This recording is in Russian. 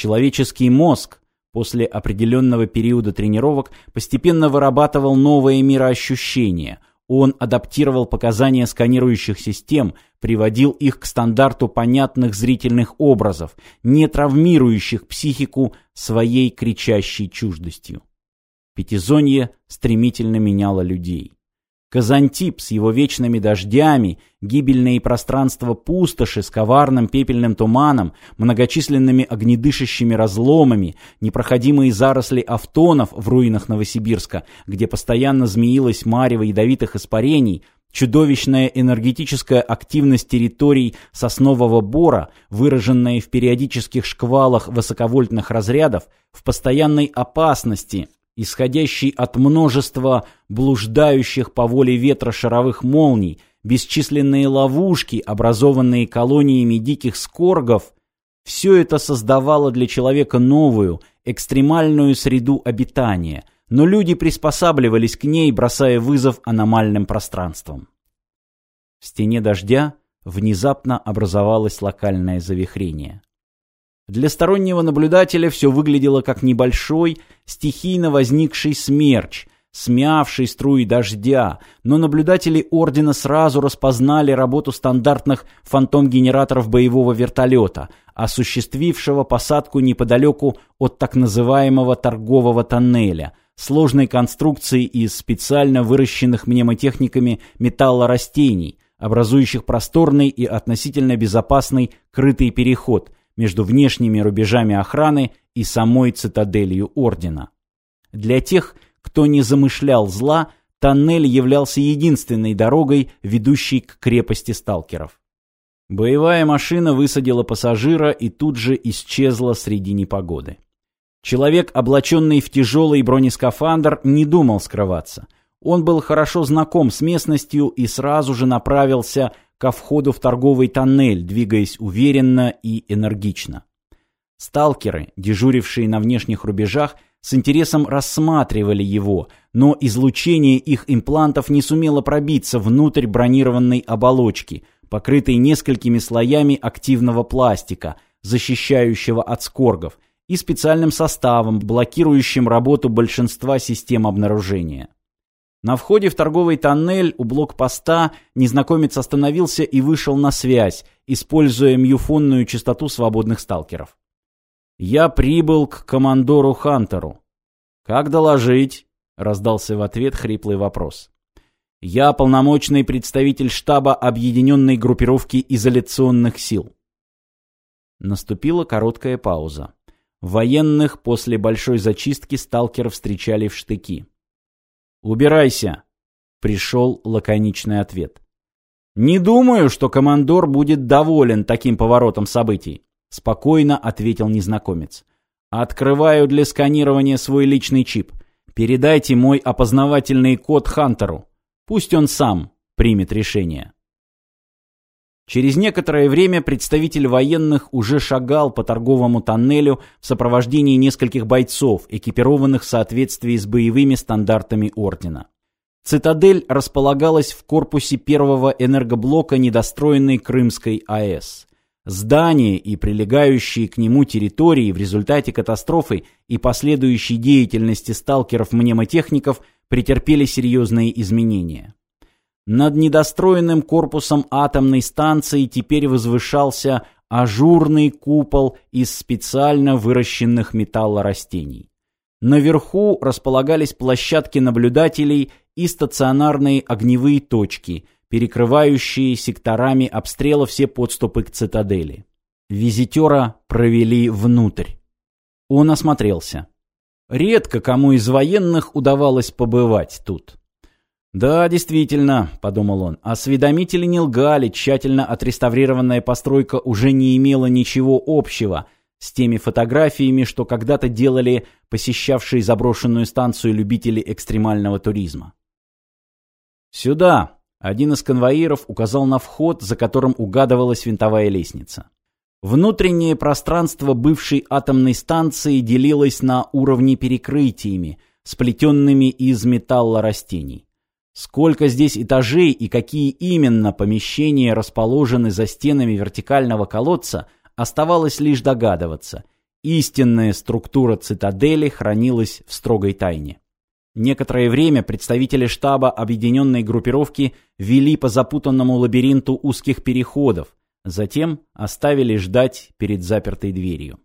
Человеческий мозг после определенного периода тренировок постепенно вырабатывал новое мироощущение. Он адаптировал показания сканирующих систем, приводил их к стандарту понятных зрительных образов, не травмирующих психику своей кричащей чуждостью. Пятизонье стремительно меняло людей. Казантип с его вечными дождями, гибельные пространства пустоши с коварным пепельным туманом, многочисленными огнедышащими разломами, непроходимые заросли автонов в руинах Новосибирска, где постоянно змеилась марево ядовитых испарений, чудовищная энергетическая активность территорий соснового бора, выраженная в периодических шквалах высоковольтных разрядов, в постоянной опасности – исходящий от множества блуждающих по воле ветра шаровых молний, бесчисленные ловушки, образованные колониями диких скоргов, все это создавало для человека новую, экстремальную среду обитания, но люди приспосабливались к ней, бросая вызов аномальным пространствам. В стене дождя внезапно образовалось локальное завихрение. Для стороннего наблюдателя все выглядело как небольшой, стихийно возникший смерч, смявший струи дождя, но наблюдатели Ордена сразу распознали работу стандартных фантом-генераторов боевого вертолета, осуществившего посадку неподалеку от так называемого торгового тоннеля, сложной конструкции из специально выращенных мнемотехниками металлорастений, образующих просторный и относительно безопасный крытый переход – между внешними рубежами охраны и самой цитаделью Ордена. Для тех, кто не замышлял зла, тоннель являлся единственной дорогой, ведущей к крепости сталкеров. Боевая машина высадила пассажира и тут же исчезла среди непогоды. Человек, облаченный в тяжелый бронескафандр, не думал скрываться. Он был хорошо знаком с местностью и сразу же направился ко входу в торговый тоннель, двигаясь уверенно и энергично. Сталкеры, дежурившие на внешних рубежах, с интересом рассматривали его, но излучение их имплантов не сумело пробиться внутрь бронированной оболочки, покрытой несколькими слоями активного пластика, защищающего от скоргов, и специальным составом, блокирующим работу большинства систем обнаружения. На входе в торговый тоннель у блокпоста незнакомец остановился и вышел на связь, используя мюфонную частоту свободных сталкеров. «Я прибыл к командору Хантеру». «Как доложить?» — раздался в ответ хриплый вопрос. «Я полномочный представитель штаба объединенной группировки изоляционных сил». Наступила короткая пауза. Военных после большой зачистки сталкеров встречали в штыки. «Убирайся!» — пришел лаконичный ответ. «Не думаю, что командор будет доволен таким поворотом событий», — спокойно ответил незнакомец. «Открываю для сканирования свой личный чип. Передайте мой опознавательный код Хантеру. Пусть он сам примет решение». Через некоторое время представитель военных уже шагал по торговому тоннелю в сопровождении нескольких бойцов, экипированных в соответствии с боевыми стандартами Ордена. Цитадель располагалась в корпусе первого энергоблока недостроенной Крымской АЭС. Здание и прилегающие к нему территории в результате катастрофы и последующей деятельности сталкеров-мнемотехников претерпели серьезные изменения. Над недостроенным корпусом атомной станции теперь возвышался ажурный купол из специально выращенных металлорастений. Наверху располагались площадки наблюдателей и стационарные огневые точки, перекрывающие секторами обстрела все подступы к цитадели. Визитера провели внутрь. Он осмотрелся. Редко кому из военных удавалось побывать тут. «Да, действительно», — подумал он, — «осведомители не лгали, тщательно отреставрированная постройка уже не имела ничего общего с теми фотографиями, что когда-то делали посещавшие заброшенную станцию любители экстремального туризма». «Сюда!» — один из конвоиров указал на вход, за которым угадывалась винтовая лестница. Внутреннее пространство бывшей атомной станции делилось на уровни перекрытиями, сплетенными из металла растений. Сколько здесь этажей и какие именно помещения расположены за стенами вертикального колодца, оставалось лишь догадываться. Истинная структура цитадели хранилась в строгой тайне. Некоторое время представители штаба объединенной группировки вели по запутанному лабиринту узких переходов, затем оставили ждать перед запертой дверью.